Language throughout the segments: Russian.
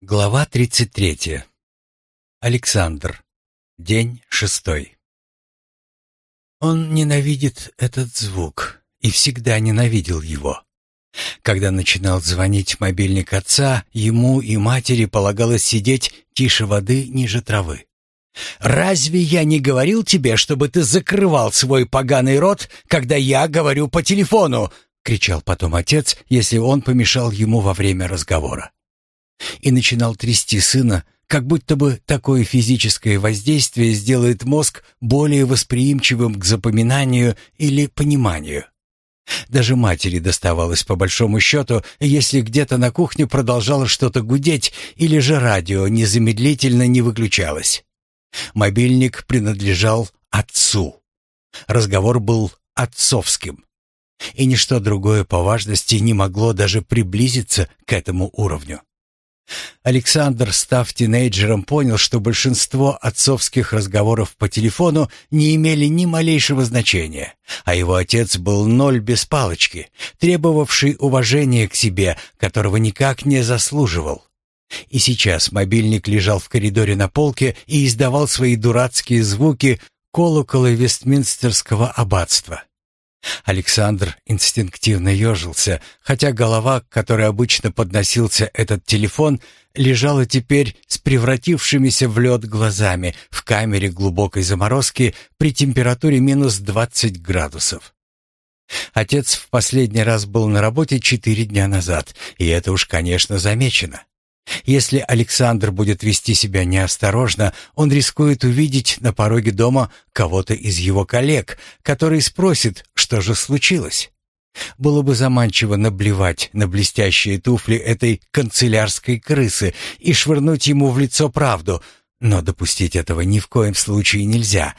Глава 33. Александр. День шестой. Он ненавидит этот звук и всегда ненавидел его. Когда начинал звонить мобильник отца, ему и матери полагалось сидеть тише воды ниже травы. «Разве я не говорил тебе, чтобы ты закрывал свой поганый рот, когда я говорю по телефону?» — кричал потом отец, если он помешал ему во время разговора и начинал трясти сына, как будто бы такое физическое воздействие сделает мозг более восприимчивым к запоминанию или пониманию. Даже матери доставалось по большому счету, если где-то на кухне продолжало что-то гудеть или же радио незамедлительно не выключалось. Мобильник принадлежал отцу. Разговор был отцовским. И ничто другое по важности не могло даже приблизиться к этому уровню. Александр, став тинейджером, понял, что большинство отцовских разговоров по телефону не имели ни малейшего значения, а его отец был ноль без палочки, требовавший уважения к себе, которого никак не заслуживал. И сейчас мобильник лежал в коридоре на полке и издавал свои дурацкие звуки колокола Вестминстерского аббатства. Александр инстинктивно ежился, хотя голова, к которой обычно подносился этот телефон, лежала теперь с превратившимися в лед глазами в камере глубокой заморозки при температуре минус 20 градусов. Отец в последний раз был на работе четыре дня назад, и это уж, конечно, замечено. Если Александр будет вести себя неосторожно, он рискует увидеть на пороге дома кого-то из его коллег, который спросит, что же случилось. Было бы заманчиво наблевать на блестящие туфли этой канцелярской крысы и швырнуть ему в лицо правду, но допустить этого ни в коем случае нельзя,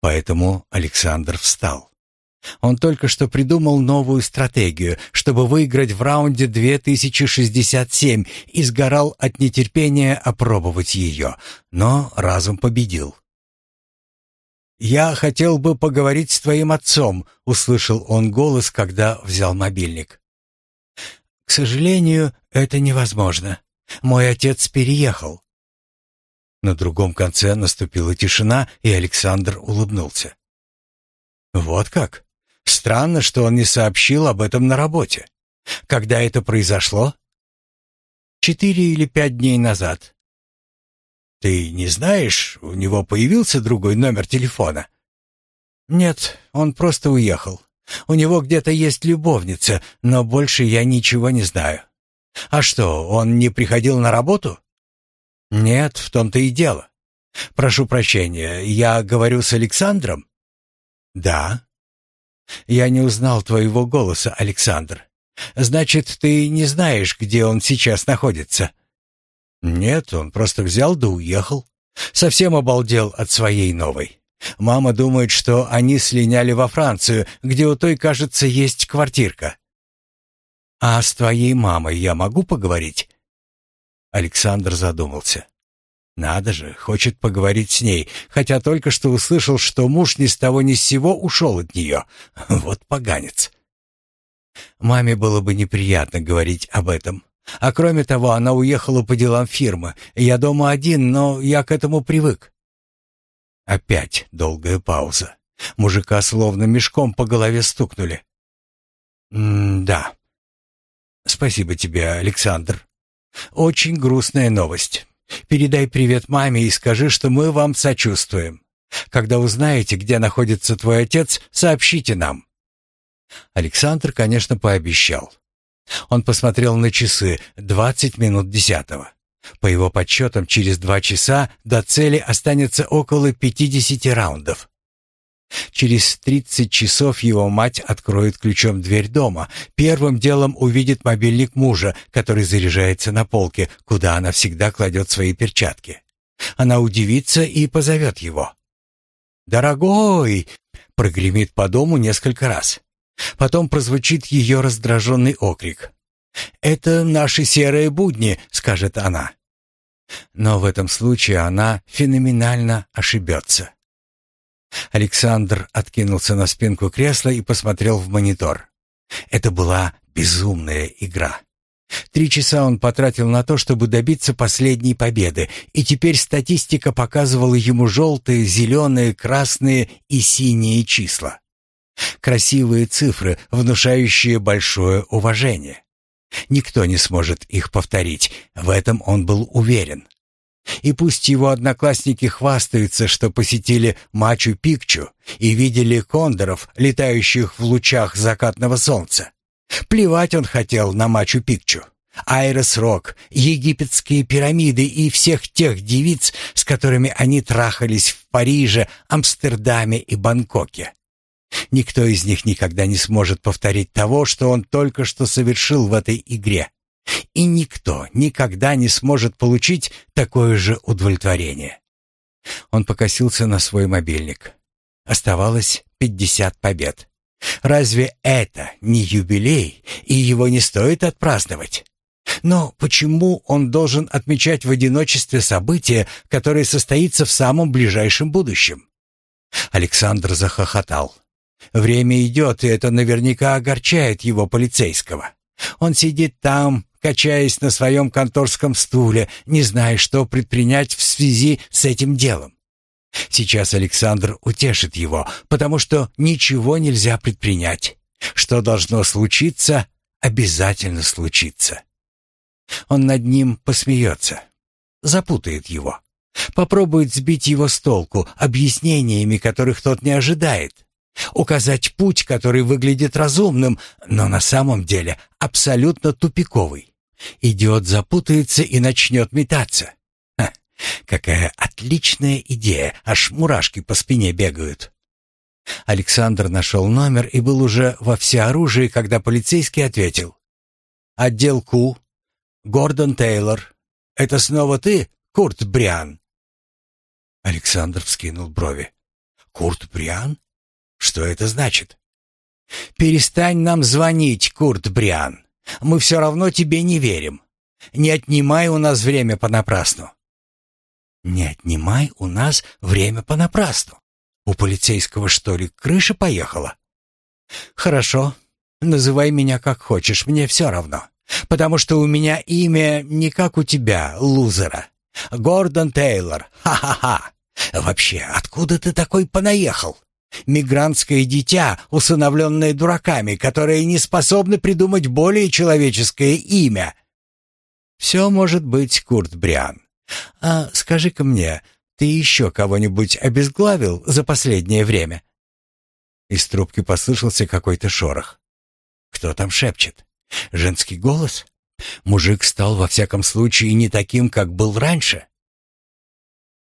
поэтому Александр встал. Он только что придумал новую стратегию, чтобы выиграть в раунде 2067 и сгорал от нетерпения опробовать ее, но разум победил. «Я хотел бы поговорить с твоим отцом», — услышал он голос, когда взял мобильник. «К сожалению, это невозможно. Мой отец переехал». На другом конце наступила тишина, и Александр улыбнулся. «Вот как? Странно, что он не сообщил об этом на работе. Когда это произошло? Четыре или пять дней назад. Ты не знаешь, у него появился другой номер телефона? Нет, он просто уехал. У него где-то есть любовница, но больше я ничего не знаю. А что, он не приходил на работу? Нет, в том-то и дело. Прошу прощения, я говорю с Александром? Да. «Я не узнал твоего голоса, Александр. Значит, ты не знаешь, где он сейчас находится?» «Нет, он просто взял да уехал. Совсем обалдел от своей новой. Мама думает, что они слиняли во Францию, где у той, кажется, есть квартирка». «А с твоей мамой я могу поговорить?» Александр задумался. Надо же, хочет поговорить с ней, хотя только что услышал, что муж ни с того ни с сего ушел от нее. Вот поганец. Маме было бы неприятно говорить об этом. А кроме того, она уехала по делам фирмы. Я дома один, но я к этому привык. Опять долгая пауза. Мужика словно мешком по голове стукнули. «М-да. Спасибо тебе, Александр. Очень грустная новость. Передай привет маме и скажи, что мы вам сочувствуем. Когда узнаете, где находится твой отец, сообщите нам». Александр, конечно, пообещал. Он посмотрел на часы двадцать минут десятого. По его подсчетам, через два часа до цели останется около пятидесяти раундов. Через 30 часов его мать откроет ключом дверь дома. Первым делом увидит мобильник мужа, который заряжается на полке, куда она всегда кладет свои перчатки. Она удивится и позовет его. «Дорогой!» — прогремит по дому несколько раз. Потом прозвучит ее раздраженный окрик. «Это наши серые будни», — скажет она. Но в этом случае она феноменально ошибется. Александр откинулся на спинку кресла и посмотрел в монитор. Это была безумная игра. Три часа он потратил на то, чтобы добиться последней победы, и теперь статистика показывала ему желтые, зеленые, красные и синие числа. Красивые цифры, внушающие большое уважение. Никто не сможет их повторить, в этом он был уверен. И пусть его одноклассники хвастаются, что посетили Мачу-Пикчу и видели кондоров, летающих в лучах закатного солнца. Плевать он хотел на Мачу-Пикчу. Айрес-Рок, египетские пирамиды и всех тех девиц, с которыми они трахались в Париже, Амстердаме и Бангкоке. Никто из них никогда не сможет повторить того, что он только что совершил в этой игре. И никто никогда не сможет получить такое же удовлетворение. Он покосился на свой мобильник. Оставалось пятьдесят побед. Разве это не юбилей, и его не стоит отпраздновать? Но почему он должен отмечать в одиночестве событие, которое состоится в самом ближайшем будущем? Александр захохотал. Время идет, и это наверняка огорчает его полицейского. Он сидит там, качаясь на своем конторском стуле, не зная, что предпринять в связи с этим делом. Сейчас Александр утешит его, потому что ничего нельзя предпринять. Что должно случиться, обязательно случится. Он над ним посмеется, запутает его, попробует сбить его с толку объяснениями, которых тот не ожидает, указать путь, который выглядит разумным, но на самом деле абсолютно тупиковый. Идиот запутается и начнет метаться. Ха, какая отличная идея, аж мурашки по спине бегают. Александр нашел номер и был уже во всеоружии, когда полицейский ответил. «Отдел Ку. Гордон Тейлор. Это снова ты, Курт Бриан?» Александр вскинул брови. «Курт Бриан? Что это значит?» «Перестань нам звонить, Курт Бриан. Мы все равно тебе не верим. Не отнимай у нас время понапрасну». «Не отнимай у нас время понапрасну. У полицейского, что ли, крыша поехала?» «Хорошо. Называй меня как хочешь, мне все равно. Потому что у меня имя не как у тебя, лузера. Гордон Тейлор. Ха-ха-ха. Вообще, откуда ты такой понаехал? Мигрантское дитя, усыновленное дураками, которые не способны придумать более человеческое имя. Все может быть, Курт Бриан. А скажи-ка мне, ты еще кого-нибудь обезглавил за последнее время?» Из трубки послышался какой-то шорох. «Кто там шепчет? Женский голос? Мужик стал во всяком случае не таким, как был раньше?»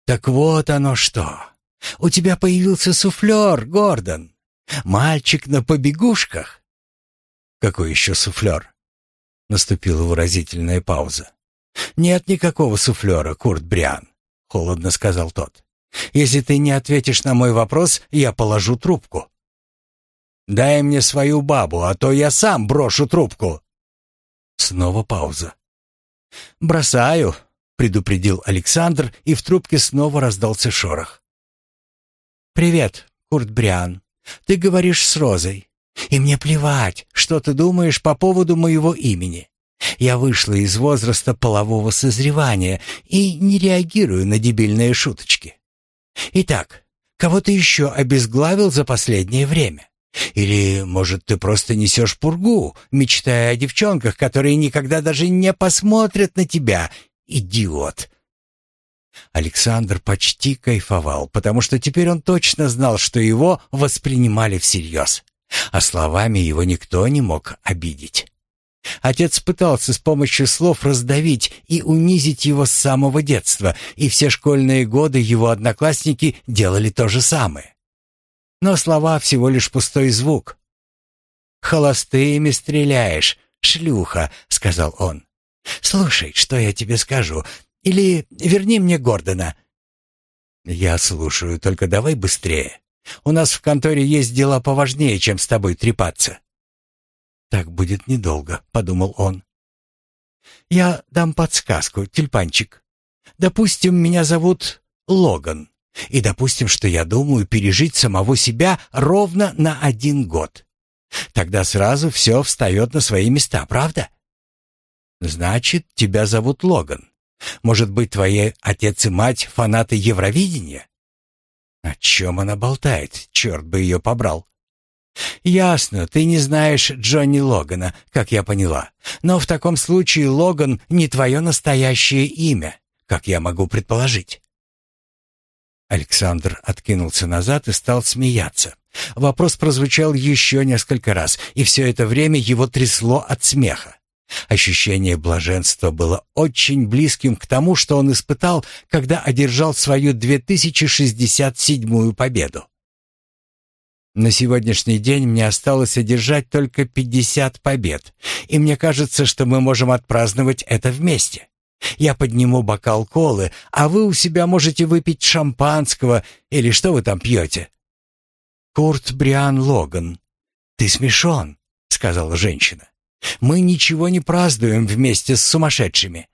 «Так вот оно что!» У тебя появился суфлер, Гордон. Мальчик на побегушках. Какой еще суфлер? Наступила выразительная пауза. Нет никакого суфлера, Курт Бриан, холодно сказал тот. Если ты не ответишь на мой вопрос, я положу трубку. Дай мне свою бабу, а то я сам брошу трубку. Снова пауза. Бросаю, предупредил Александр, и в трубке снова раздался шорох. «Привет, Курт Бриан. Ты говоришь с Розой. И мне плевать, что ты думаешь по поводу моего имени. Я вышла из возраста полового созревания и не реагирую на дебильные шуточки. Итак, кого ты еще обезглавил за последнее время? Или, может, ты просто несешь пургу, мечтая о девчонках, которые никогда даже не посмотрят на тебя, идиот?» Александр почти кайфовал, потому что теперь он точно знал, что его воспринимали всерьез, а словами его никто не мог обидеть. Отец пытался с помощью слов раздавить и унизить его с самого детства, и все школьные годы его одноклассники делали то же самое. Но слова всего лишь пустой звук. «Холостыми стреляешь, шлюха», — сказал он. «Слушай, что я тебе скажу. Или верни мне Гордона». «Я слушаю, только давай быстрее. У нас в конторе есть дела поважнее, чем с тобой трепаться». «Так будет недолго», — подумал он. «Я дам подсказку, тюльпанчик. Допустим, меня зовут Логан, и допустим, что я думаю пережить самого себя ровно на один год. Тогда сразу все встает на свои места, правда?» Значит, тебя зовут Логан. Может быть, твои отец и мать фанаты Евровидения? О чем она болтает? Черт бы ее побрал. «Ясно, ты не знаешь Джонни Логана, как я поняла. Но в таком случае Логан не твое настоящее имя, как я могу предположить». Александр откинулся назад и стал смеяться. Вопрос прозвучал еще несколько раз, и все это время его трясло от смеха. Ощущение блаженства было очень близким к тому, что он испытал, когда одержал свою 2067-ю победу. На сегодняшний день мне осталось одержать только 50 побед, и мне кажется, что мы можем отпраздновать это вместе. Я подниму бокал колы, а вы у себя можете выпить шампанского или что вы там пьете?» «Курт Бриан Логан, ты смешон», — сказала женщина. «Мы ничего не празднуем вместе с сумасшедшими».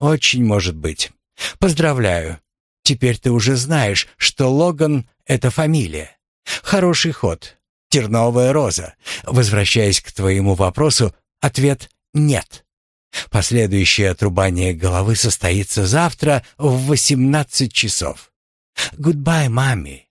«Очень может быть. Поздравляю. Теперь ты уже знаешь, что Логан — это фамилия. Хороший ход. Терновая роза. Возвращаясь к твоему вопросу, ответ «нет». Последующее отрубание головы состоится завтра в 18 часов. Goodbye, мами.